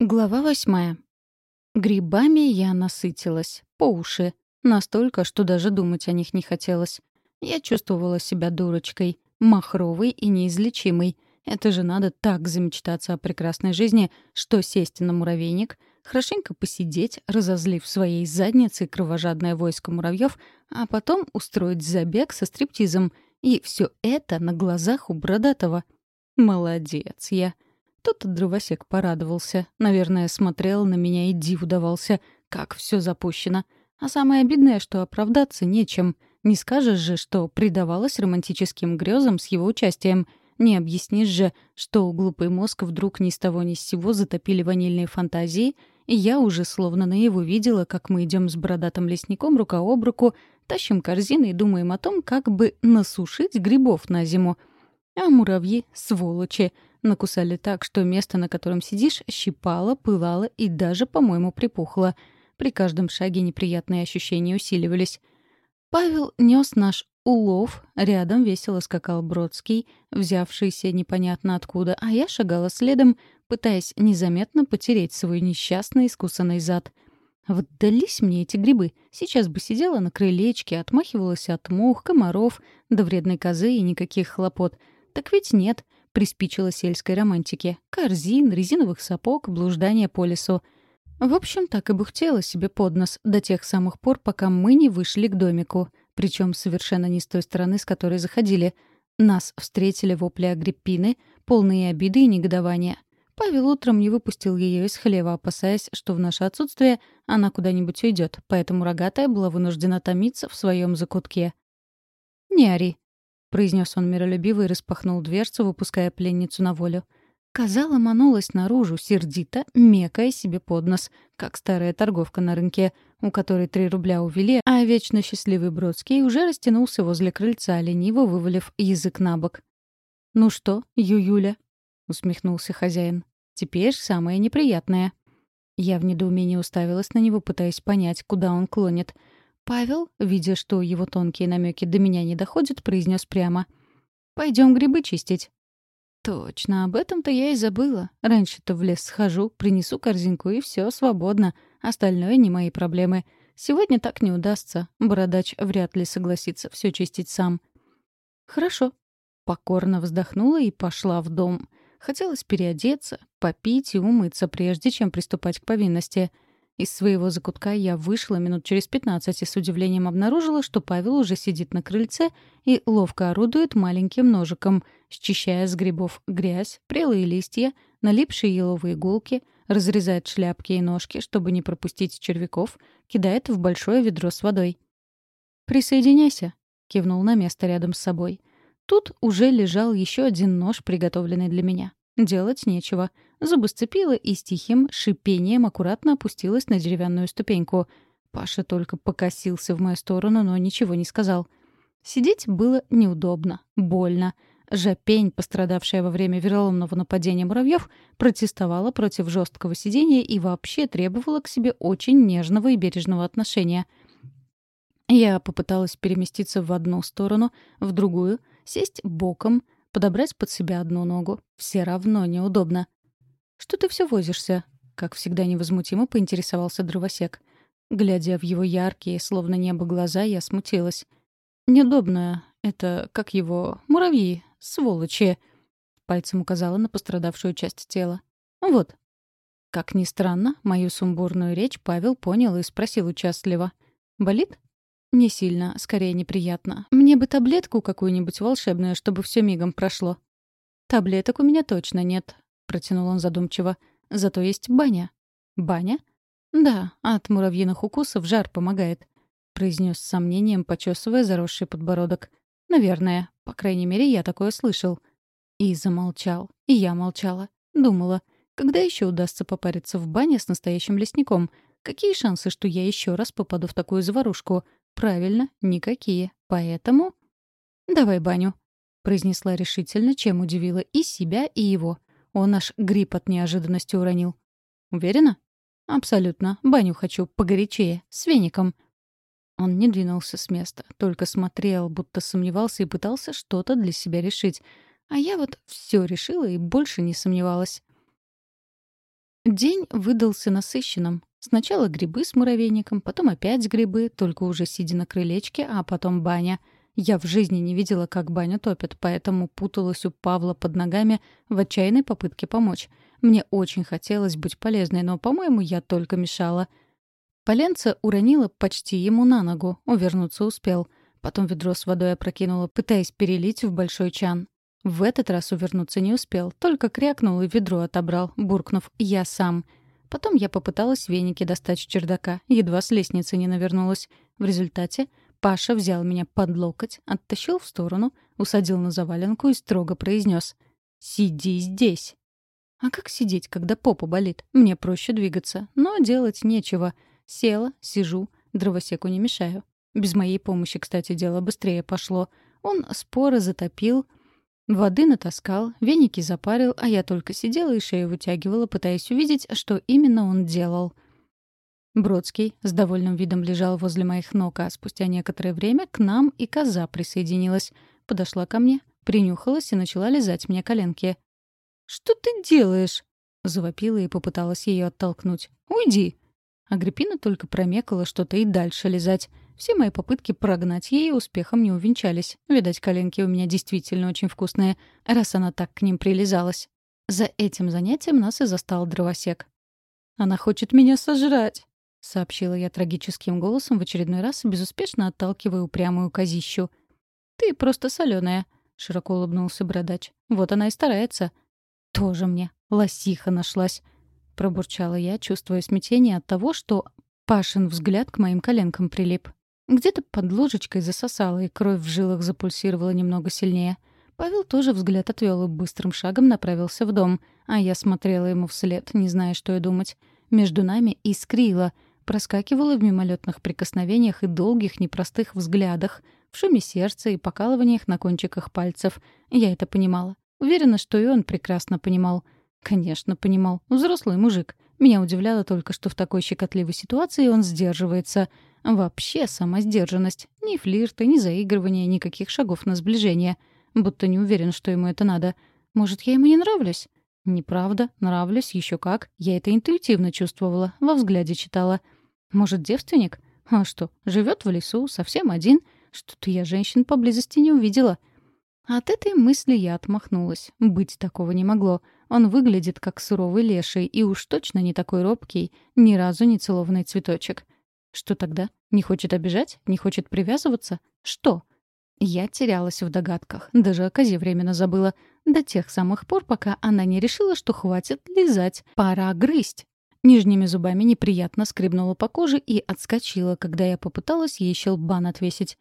Глава восьмая. Грибами я насытилась. По уши. Настолько, что даже думать о них не хотелось. Я чувствовала себя дурочкой. Махровой и неизлечимой. Это же надо так замечтаться о прекрасной жизни, что сесть на муравейник, хорошенько посидеть, разозлив своей задницей кровожадное войско муравьев, а потом устроить забег со стриптизом. И все это на глазах у Бородатого. Молодец я. Тут дровосек порадовался. Наверное, смотрел на меня и диву давался, как все запущено. А самое обидное, что оправдаться нечем. Не скажешь же, что предавалась романтическим грезам с его участием. Не объяснишь же, что глупый мозг вдруг ни с того ни с сего затопили ванильные фантазии, и я уже словно на его видела, как мы идем с бородатым лесником рука об руку, тащим корзины и думаем о том, как бы насушить грибов на зиму. А муравьи — сволочи — Накусали так, что место, на котором сидишь, щипало, пылало и даже, по-моему, припухло. При каждом шаге неприятные ощущения усиливались. Павел нес наш улов, рядом весело скакал Бродский, взявшийся непонятно откуда, а я шагала следом, пытаясь незаметно потереть свой несчастный искусанный зад. Вот дались мне эти грибы. Сейчас бы сидела на крылечке, отмахивалась от мух, комаров, до вредной козы и никаких хлопот. Так ведь нет — приспичило сельской романтики. Корзин, резиновых сапог, блуждание по лесу. В общем, так и бухтела себе под нос до тех самых пор, пока мы не вышли к домику. Причем совершенно не с той стороны, с которой заходили. Нас встретили вопли Агриппины, полные обиды и негодования. Павел утром не выпустил ее из хлева, опасаясь, что в наше отсутствие она куда-нибудь уйдет, поэтому рогатая была вынуждена томиться в своем закутке. «Не ори», — произнес он миролюбиво и распахнул дверцу, выпуская пленницу на волю. Коза ломанулась наружу, сердито, мекая себе под нос, как старая торговка на рынке, у которой три рубля увели, а вечно счастливый Бродский уже растянулся возле крыльца, лениво вывалив язык на бок. «Ну что, Ююля?» — усмехнулся хозяин. «Теперь самое неприятное». Я в недоумении уставилась на него, пытаясь понять, куда он клонит — Павел, видя, что его тонкие намеки до меня не доходят, произнес прямо. «Пойдем грибы чистить». Точно, об этом-то я и забыла. Раньше-то в лес схожу, принесу корзинку, и все свободно. Остальное не мои проблемы. Сегодня так не удастся. Бородач вряд ли согласится все чистить сам. Хорошо. Покорно вздохнула и пошла в дом. Хотелось переодеться, попить и умыться, прежде чем приступать к повинности — из своего закутка я вышла минут через пятнадцать и с удивлением обнаружила, что Павел уже сидит на крыльце и ловко орудует маленьким ножиком, счищая с грибов грязь, прелые листья, налипшие еловые иголки, разрезает шляпки и ножки, чтобы не пропустить червяков, кидает в большое ведро с водой. «Присоединяйся», — кивнул на место рядом с собой. Тут уже лежал еще один нож, приготовленный для меня. Делать нечего. Зубы сцепила и с тихим шипением аккуратно опустилась на деревянную ступеньку. Паша только покосился в мою сторону, но ничего не сказал. Сидеть было неудобно, больно. Жапень, пострадавшая во время вероломного нападения муравьев, протестовала против жесткого сидения и вообще требовала к себе очень нежного и бережного отношения. Я попыталась переместиться в одну сторону, в другую, сесть боком — подобрать под себя одну ногу. Все равно неудобно. «Что ты все возишься?» — как всегда невозмутимо поинтересовался дровосек. Глядя в его яркие, словно небо глаза, я смутилась. «Неудобно. Это, как его, муравьи, сволочи!» Пальцем указала на пострадавшую часть тела. «Вот». Как ни странно, мою сумбурную речь Павел понял и спросил участливо. «Болит?» «Не сильно, скорее неприятно. Мне бы таблетку какую-нибудь волшебную, чтобы все мигом прошло». «Таблеток у меня точно нет», — протянул он задумчиво. «Зато есть баня». «Баня?» «Да, от муравьиных укусов жар помогает», — произнес с сомнением, почесывая заросший подбородок. «Наверное. По крайней мере, я такое слышал». И замолчал. И я молчала. Думала, когда еще удастся попариться в бане с настоящим лесником? Какие шансы, что я еще раз попаду в такую заварушку?» Правильно, никакие. Поэтому... «Давай баню», — произнесла решительно, чем удивила и себя, и его. Он аж грипп от неожиданности уронил. «Уверена?» «Абсолютно. Баню хочу погорячее, с веником». Он не двинулся с места, только смотрел, будто сомневался и пытался что-то для себя решить. А я вот все решила и больше не сомневалась. День выдался насыщенным. Сначала грибы с муравейником, потом опять грибы, только уже сидя на крылечке, а потом баня. Я в жизни не видела, как баню топят, поэтому путалась у Павла под ногами в отчаянной попытке помочь. Мне очень хотелось быть полезной, но, по-моему, я только мешала. Поленца уронила почти ему на ногу, увернуться успел. Потом ведро с водой опрокинула, пытаясь перелить в большой чан. В этот раз увернуться не успел, только крякнул и ведро отобрал, буркнув «я сам». Потом я попыталась веники достать с чердака, едва с лестницы не навернулась. В результате Паша взял меня под локоть, оттащил в сторону, усадил на заваленку и строго произнес «Сиди здесь». А как сидеть, когда попа болит? Мне проще двигаться, но делать нечего. Села, сижу, дровосеку не мешаю. Без моей помощи, кстати, дело быстрее пошло. Он споры затопил, Воды натаскал, веники запарил, а я только сидела и шею вытягивала, пытаясь увидеть, что именно он делал. Бродский с довольным видом лежал возле моих ног, а спустя некоторое время к нам и коза присоединилась. Подошла ко мне, принюхалась и начала лизать мне коленки. «Что ты делаешь?» — завопила и попыталась ее оттолкнуть. «Уйди!» Агриппина только промекала что-то и дальше лизать. Все мои попытки прогнать ей успехом не увенчались. Видать, коленки у меня действительно очень вкусные, раз она так к ним прилизалась. За этим занятием нас и застал дровосек. «Она хочет меня сожрать», — сообщила я трагическим голосом в очередной раз, безуспешно отталкивая упрямую козищу. «Ты просто соленая, широко улыбнулся бородач. «Вот она и старается». «Тоже мне. Лосиха нашлась», — пробурчала я, чувствуя смятение от того, что Пашин взгляд к моим коленкам прилип. Где-то под ложечкой засосало, и кровь в жилах запульсировала немного сильнее. Павел тоже взгляд отвел и быстрым шагом направился в дом, а я смотрела ему вслед, не зная, что и думать. Между нами искрило, проскакивало в мимолетных прикосновениях и долгих непростых взглядах, в шуме сердца и покалываниях на кончиках пальцев. Я это понимала. Уверена, что и он прекрасно понимал. Конечно, понимал. Взрослый мужик. Меня удивляло только, что в такой щекотливой ситуации он сдерживается — Вообще сама сдержанность. Ни флирта, ни заигрывания, никаких шагов на сближение. Будто не уверен, что ему это надо. Может, я ему не нравлюсь? Неправда, нравлюсь, еще как. Я это интуитивно чувствовала, во взгляде читала. Может, девственник? А что, живет в лесу, совсем один? Что-то я женщин поблизости не увидела. От этой мысли я отмахнулась. Быть такого не могло. Он выглядит как суровый леший и уж точно не такой робкий, ни разу не целованный цветочек. Что тогда? Не хочет обижать? Не хочет привязываться? Что? Я терялась в догадках, даже о козе временно забыла. До тех самых пор, пока она не решила, что хватит лизать, пора грызть. Нижними зубами неприятно скребнула по коже и отскочила, когда я попыталась ей щелбан отвесить.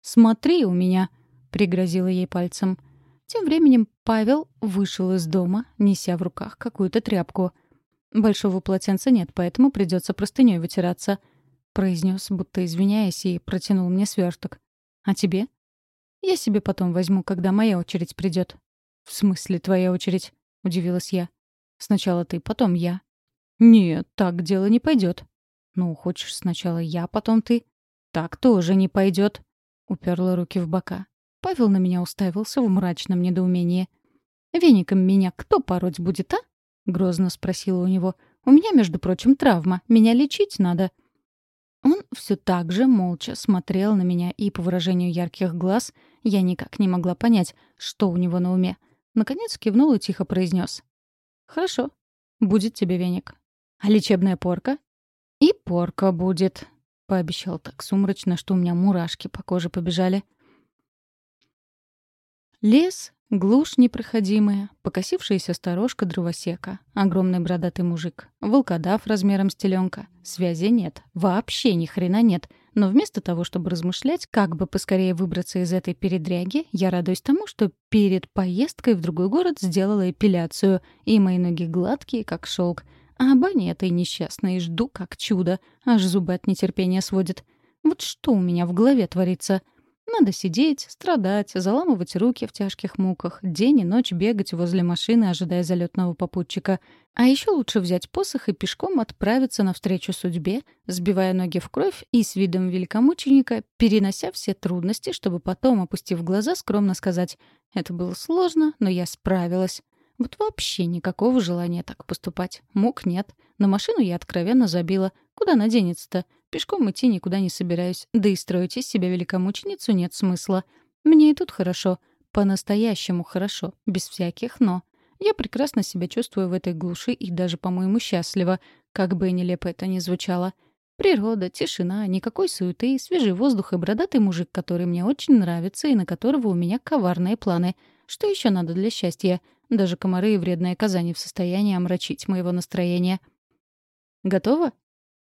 «Смотри у меня!» — пригрозила ей пальцем. Тем временем Павел вышел из дома, неся в руках какую-то тряпку. Большого полотенца нет, поэтому придется простыней вытираться —— произнес, будто извиняясь, и протянул мне сверток. «А тебе?» «Я себе потом возьму, когда моя очередь придет. «В смысле твоя очередь?» — удивилась я. «Сначала ты, потом я». «Нет, так дело не пойдет. «Ну, хочешь сначала я, потом ты?» «Так тоже не пойдет. уперла руки в бока. Павел на меня уставился в мрачном недоумении. «Веником меня кто пороть будет, а?» — грозно спросила у него. «У меня, между прочим, травма. Меня лечить надо». Он все так же молча смотрел на меня, и по выражению ярких глаз я никак не могла понять, что у него на уме. Наконец кивнул и тихо произнес: «Хорошо, будет тебе веник. А лечебная порка?» «И порка будет», — пообещал так сумрачно, что у меня мурашки по коже побежали. Лес Глушь непроходимая, покосившаяся сторожка дровосека, огромный бородатый мужик, волкодав размером с теленка. Связи нет, вообще ни хрена нет. Но вместо того, чтобы размышлять, как бы поскорее выбраться из этой передряги, я радуюсь тому, что перед поездкой в другой город сделала эпиляцию, и мои ноги гладкие, как шелк. А бани этой несчастной жду как чудо, аж зубы от нетерпения сводят. Вот что у меня в голове творится — надо сидеть, страдать, заламывать руки в тяжких муках, день и ночь бегать возле машины, ожидая залетного попутчика. А еще лучше взять посох и пешком отправиться навстречу судьбе, сбивая ноги в кровь и с видом великомученика, перенося все трудности, чтобы потом, опустив глаза, скромно сказать «Это было сложно, но я справилась». Вот вообще никакого желания так поступать. Мук нет. На машину я откровенно забила. Куда она денется-то? Пешком идти никуда не собираюсь. Да и строить из себя великомученицу нет смысла. Мне и тут хорошо. По-настоящему хорошо. Без всяких «но». Я прекрасно себя чувствую в этой глуши и даже, по-моему, счастлива. Как бы нелепо это ни звучало. Природа, тишина, никакой суеты, свежий воздух и бородатый мужик, который мне очень нравится и на которого у меня коварные планы. Что еще надо для счастья? Даже комары и вредное казани в состоянии омрачить моего настроения. «Готово?»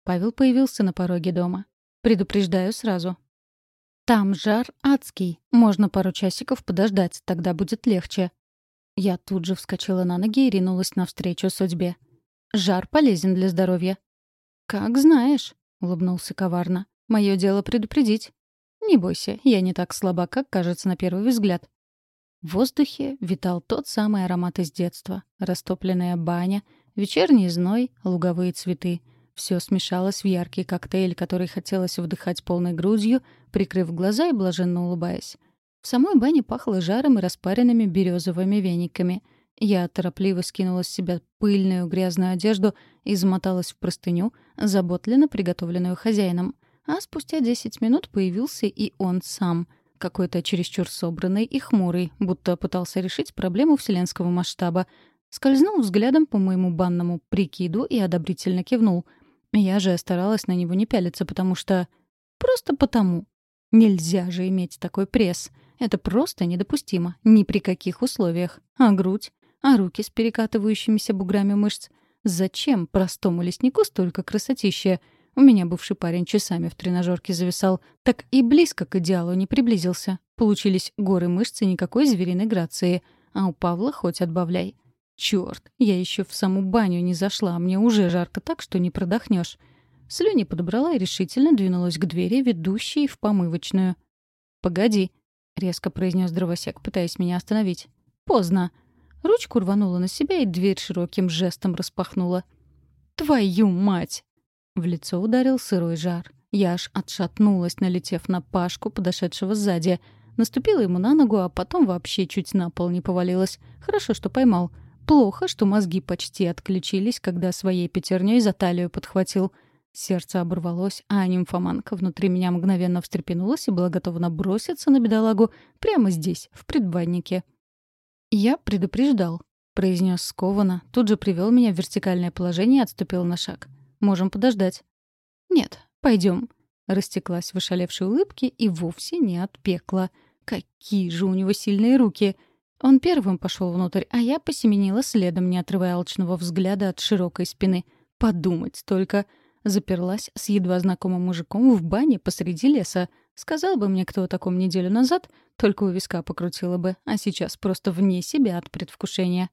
Павел появился на пороге дома. «Предупреждаю сразу. Там жар адский. Можно пару часиков подождать, тогда будет легче». Я тут же вскочила на ноги и ринулась навстречу судьбе. «Жар полезен для здоровья». «Как знаешь», — улыбнулся коварно. «Мое дело предупредить». «Не бойся, я не так слаба, как кажется на первый взгляд». В воздухе витал тот самый аромат из детства. Растопленная баня, вечерний зной, луговые цветы. Все смешалось в яркий коктейль, который хотелось вдыхать полной грудью, прикрыв глаза и блаженно улыбаясь. В самой бане пахло жаром и распаренными березовыми вениками — я торопливо скинула с себя пыльную грязную одежду и замоталась в простыню, заботленно приготовленную хозяином. А спустя десять минут появился и он сам, какой-то чересчур собранный и хмурый, будто пытался решить проблему вселенского масштаба. Скользнул взглядом по моему банному прикиду и одобрительно кивнул. Я же старалась на него не пялиться, потому что... Просто потому. Нельзя же иметь такой пресс. Это просто недопустимо. Ни при каких условиях. А грудь? а руки с перекатывающимися буграми мышц. Зачем простому леснику столько красотища? У меня бывший парень часами в тренажерке зависал, так и близко к идеалу не приблизился. Получились горы мышц и никакой звериной грации. А у Павла хоть отбавляй. Черт, я еще в саму баню не зашла, а мне уже жарко так, что не продохнешь. Слюни подобрала и решительно двинулась к двери, ведущей в помывочную. «Погоди», — резко произнес дровосек, пытаясь меня остановить. «Поздно. Ручку рванула на себя и дверь широким жестом распахнула. «Твою мать!» В лицо ударил сырой жар. Я аж отшатнулась, налетев на Пашку, подошедшего сзади. Наступила ему на ногу, а потом вообще чуть на пол не повалилась. Хорошо, что поймал. Плохо, что мозги почти отключились, когда своей пятерней за талию подхватил. Сердце оборвалось, а нимфоманка внутри меня мгновенно встрепенулась и была готова наброситься на бедолагу прямо здесь, в предбаннике. «Я предупреждал», — произнес скованно, тут же привел меня в вертикальное положение и отступил на шаг. «Можем подождать». «Нет, пойдем», — растеклась в ошалевшей улыбке и вовсе не от пекла. «Какие же у него сильные руки!» Он первым пошел внутрь, а я посеменила следом, не отрывая алчного взгляда от широкой спины. Подумать только. Заперлась с едва знакомым мужиком в бане посреди леса. Сказал бы мне кто о таком неделю назад, только у виска покрутила бы, а сейчас просто вне себя от предвкушения.